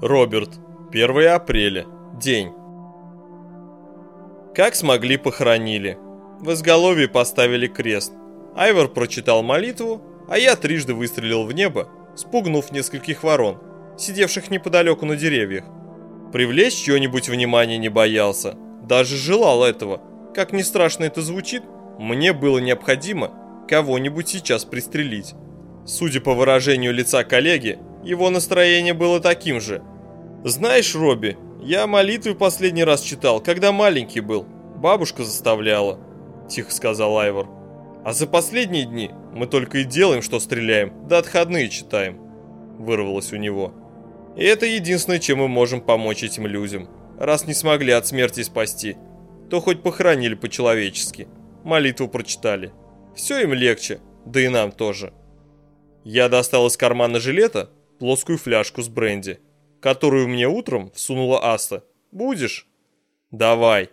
Роберт. 1 апреля. День. Как смогли, похоронили. В изголовье поставили крест. Айвор прочитал молитву, а я трижды выстрелил в небо, спугнув нескольких ворон, сидевших неподалеку на деревьях. Привлечь чье-нибудь внимание не боялся, даже желал этого. Как ни страшно это звучит, мне было необходимо кого-нибудь сейчас пристрелить. Судя по выражению лица коллеги, его настроение было таким же. «Знаешь, Робби, я молитвы последний раз читал, когда маленький был. Бабушка заставляла», – тихо сказал Айвор. «А за последние дни мы только и делаем, что стреляем, да отходные читаем», – вырвалось у него. «И это единственное, чем мы можем помочь этим людям. Раз не смогли от смерти спасти, то хоть похоронили по-человечески, молитву прочитали. Все им легче, да и нам тоже». Я достал из кармана жилета плоскую фляжку с бренди, которую мне утром всунула Аста. «Будешь?» «Давай».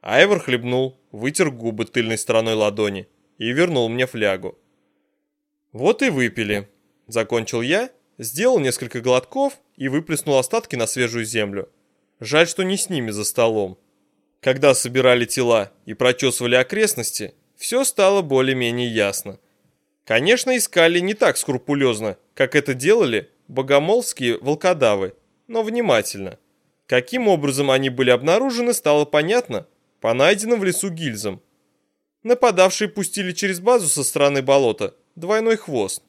Айвор хлебнул, вытер губы тыльной стороной ладони и вернул мне флягу. «Вот и выпили», — закончил я, сделал несколько глотков и выплеснул остатки на свежую землю. Жаль, что не с ними за столом. Когда собирали тела и прочесывали окрестности, все стало более-менее ясно. Конечно, искали не так скрупулезно, как это делали богомолские волкодавы, но внимательно. Каким образом они были обнаружены, стало понятно по найденным в лесу гильзам. Нападавшие пустили через базу со стороны болота двойной хвост.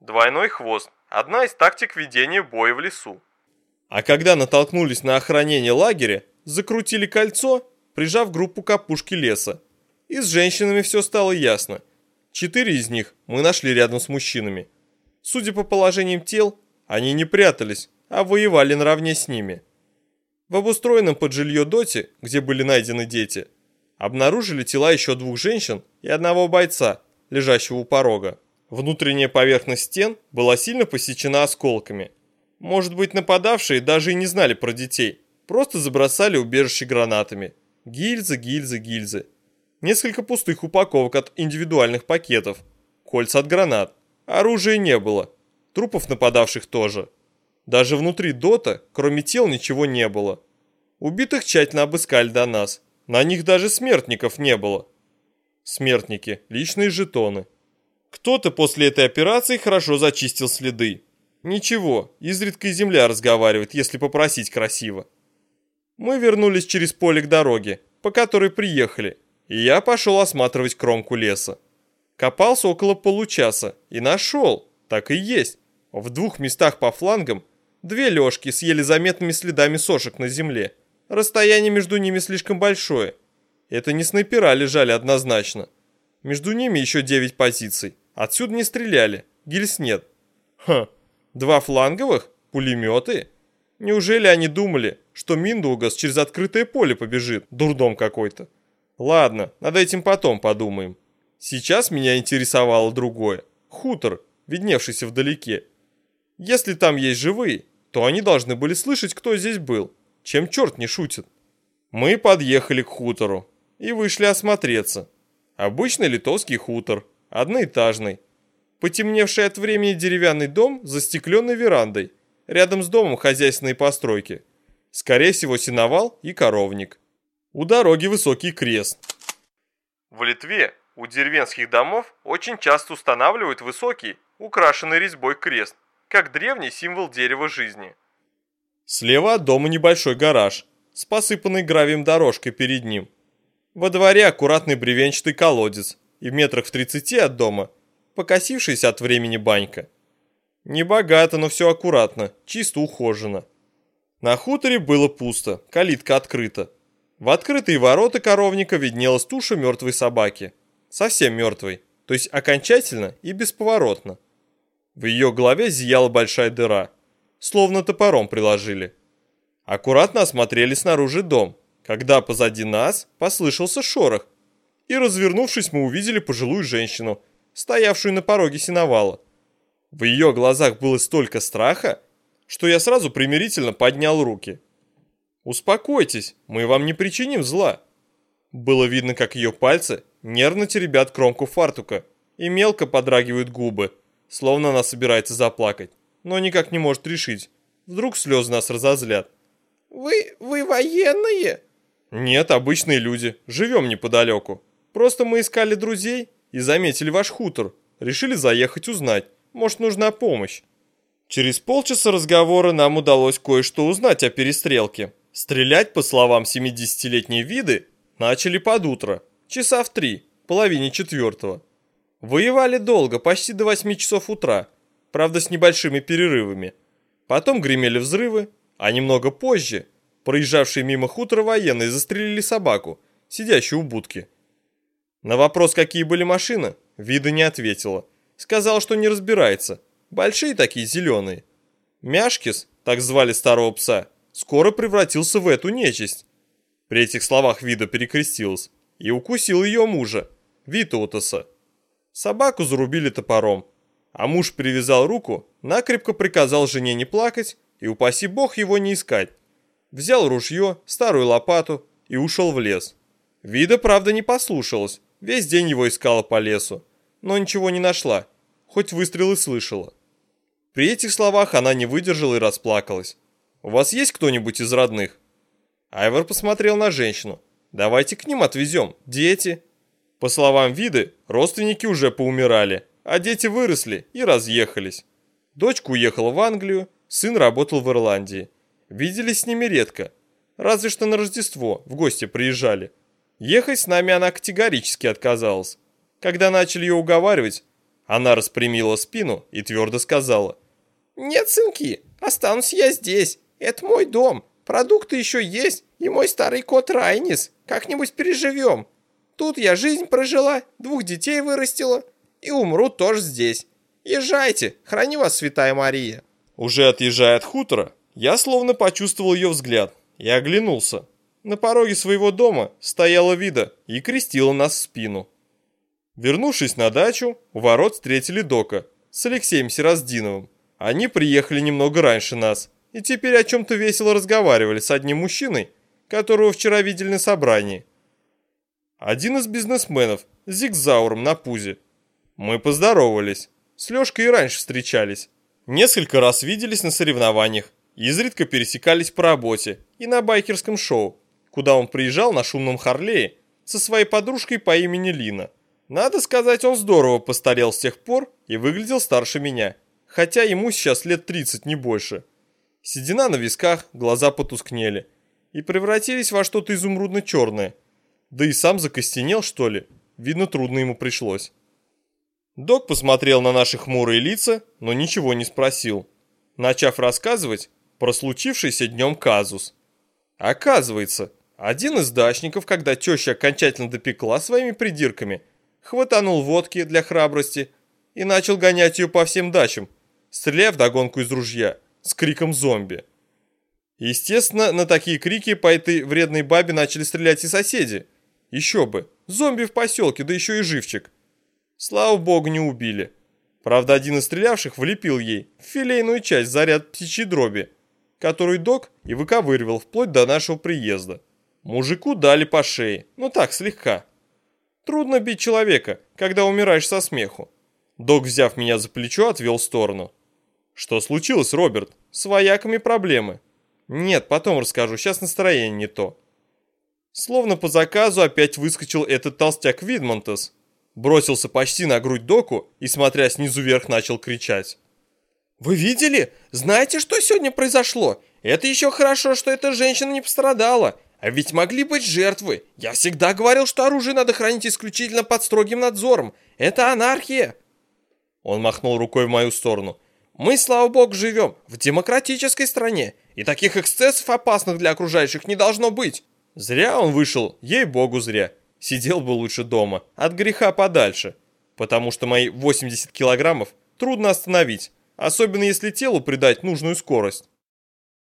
Двойной хвост – одна из тактик ведения боя в лесу. А когда натолкнулись на охранение лагеря, закрутили кольцо, прижав группу к опушке леса. И с женщинами все стало ясно. Четыре из них мы нашли рядом с мужчинами. Судя по положениям тел, они не прятались, а воевали наравне с ними. В обустроенном под жилье доте, где были найдены дети, обнаружили тела еще двух женщин и одного бойца, лежащего у порога. Внутренняя поверхность стен была сильно посечена осколками. Может быть, нападавшие даже и не знали про детей, просто забросали убежище гранатами. Гильзы, гильзы, гильзы. Несколько пустых упаковок от индивидуальных пакетов, кольца от гранат. Оружия не было, Трупов нападавших тоже. Даже внутри дота, кроме тел, ничего не было. Убитых тщательно обыскали до нас. На них даже смертников не было. Смертники, личные жетоны. Кто-то после этой операции хорошо зачистил следы. Ничего, изредка и земля разговаривает, если попросить красиво. Мы вернулись через поле к дороге, по которой приехали, и я пошел осматривать кромку леса. Копался около получаса и нашел, так и есть. В двух местах по флангам две лёжки с еле заметными следами сошек на земле. Расстояние между ними слишком большое. Это не снайпера лежали однозначно. Между ними еще девять позиций. Отсюда не стреляли, гильз нет. Ха, два фланговых? Пулеметы? Неужели они думали, что Миндугас через открытое поле побежит? Дурдом какой-то. Ладно, над этим потом подумаем. Сейчас меня интересовало другое. Хутор, видневшийся вдалеке. Если там есть живые, то они должны были слышать, кто здесь был, чем черт не шутит. Мы подъехали к хутору и вышли осмотреться. Обычный литовский хутор, одноэтажный. Потемневший от времени деревянный дом с застекленной верандой. Рядом с домом хозяйственные постройки. Скорее всего, сеновал и коровник. У дороги высокий крест. В Литве у деревенских домов очень часто устанавливают высокий, украшенный резьбой крест как древний символ дерева жизни. Слева от дома небольшой гараж с посыпанной гравием дорожкой перед ним. Во дворе аккуратный бревенчатый колодец и в метрах в 30 от дома покосившаяся от времени банька. Не богато, но все аккуратно, чисто ухожено. На хуторе было пусто, калитка открыта. В открытые ворота коровника виднелась туша мертвой собаки. Совсем мертвой, то есть окончательно и бесповоротно. В ее голове зияла большая дыра, словно топором приложили. Аккуратно осмотрели снаружи дом, когда позади нас послышался шорох, и, развернувшись, мы увидели пожилую женщину, стоявшую на пороге сеновала. В ее глазах было столько страха, что я сразу примирительно поднял руки. «Успокойтесь, мы вам не причиним зла». Было видно, как ее пальцы нервно теребят кромку фартука и мелко подрагивают губы, словно она собирается заплакать, но никак не может решить, Вдруг слезы нас разозлят. «Вы... вы военные?» «Нет, обычные люди. Живем неподалеку. Просто мы искали друзей и заметили ваш хутор. Решили заехать узнать. Может, нужна помощь». Через полчаса разговора нам удалось кое-что узнать о перестрелке. Стрелять, по словам 70-летней виды, начали под утро, часа в три, половине четвертого. Воевали долго, почти до 8 часов утра, правда с небольшими перерывами. Потом гремели взрывы, а немного позже проезжавшие мимо хутора военные застрелили собаку, сидящую у будки. На вопрос, какие были машины, вида не ответила. Сказал, что не разбирается. Большие такие зеленые. Мяшкис, так звали старого пса, скоро превратился в эту нечисть. При этих словах Вида перекрестилась и укусил ее мужа, Витаутаса. Собаку зарубили топором, а муж привязал руку, накрепко приказал жене не плакать и, упаси бог, его не искать. Взял ружье, старую лопату и ушел в лес. Вида, правда, не послушалась, весь день его искала по лесу, но ничего не нашла, хоть выстрелы слышала. При этих словах она не выдержала и расплакалась. «У вас есть кто-нибудь из родных?» Айвор посмотрел на женщину. «Давайте к ним отвезем. Дети». По словам Виды, родственники уже поумирали, а дети выросли и разъехались. Дочка уехала в Англию, сын работал в Ирландии. Виделись с ними редко, разве что на Рождество в гости приезжали. Ехать с нами она категорически отказалась. Когда начали ее уговаривать, она распрямила спину и твердо сказала. «Нет, сынки, останусь я здесь. Это мой дом. Продукты еще есть, и мой старый кот Райнис. Как-нибудь переживем. Тут я жизнь прожила, двух детей вырастила, и умру тоже здесь. Езжайте, храни вас, святая Мария». Уже отъезжая от хутора, я словно почувствовал ее взгляд и оглянулся. На пороге своего дома стояла вида и крестила нас в спину. Вернувшись на дачу, у ворот встретили Дока с Алексеем Сираздиновым. Они приехали немного раньше нас и теперь о чем-то весело разговаривали с одним мужчиной, которого вчера видели на собрании. Один из бизнесменов с зигзауром на пузе. Мы поздоровались. С Лешкой и раньше встречались. Несколько раз виделись на соревнованиях, изредка пересекались по работе и на байкерском шоу, куда он приезжал на шумном Харлее со своей подружкой по имени Лина. Надо сказать, он здорово постарел с тех пор и выглядел старше меня, хотя ему сейчас лет 30, не больше. Седина на висках, глаза потускнели и превратились во что-то изумрудно-черное. Да и сам закостенел, что ли, видно, трудно ему пришлось. Док посмотрел на наши хмурые лица, но ничего не спросил, начав рассказывать про случившийся днем казус. Оказывается, один из дачников, когда теща окончательно допекла своими придирками – хватанул водки для храбрости и начал гонять ее по всем дачам, стреляя в догонку из ружья с криком «зомби». Естественно, на такие крики по этой вредной бабе начали стрелять и соседи. Еще бы, зомби в поселке, да еще и живчик. Слава богу, не убили. Правда, один из стрелявших влепил ей в филейную часть заряд птичьей дроби, которую док и выковыривал вплоть до нашего приезда. Мужику дали по шее, ну так, слегка. Трудно бить человека, когда умираешь со смеху. Док, взяв меня за плечо, отвел в сторону. Что случилось, Роберт? С вояками проблемы. Нет, потом расскажу, сейчас настроение не то. Словно по заказу опять выскочил этот толстяк Видмонтес. Бросился почти на грудь доку и, смотря снизу вверх, начал кричать. «Вы видели? Знаете, что сегодня произошло? Это еще хорошо, что эта женщина не пострадала. А ведь могли быть жертвы. Я всегда говорил, что оружие надо хранить исключительно под строгим надзором. Это анархия. Он махнул рукой в мою сторону. Мы, слава богу, живем в демократической стране, и таких эксцессов, опасных для окружающих, не должно быть. Зря он вышел, ей-богу, зря. Сидел бы лучше дома, от греха подальше. Потому что мои 80 килограммов трудно остановить, особенно если телу придать нужную скорость.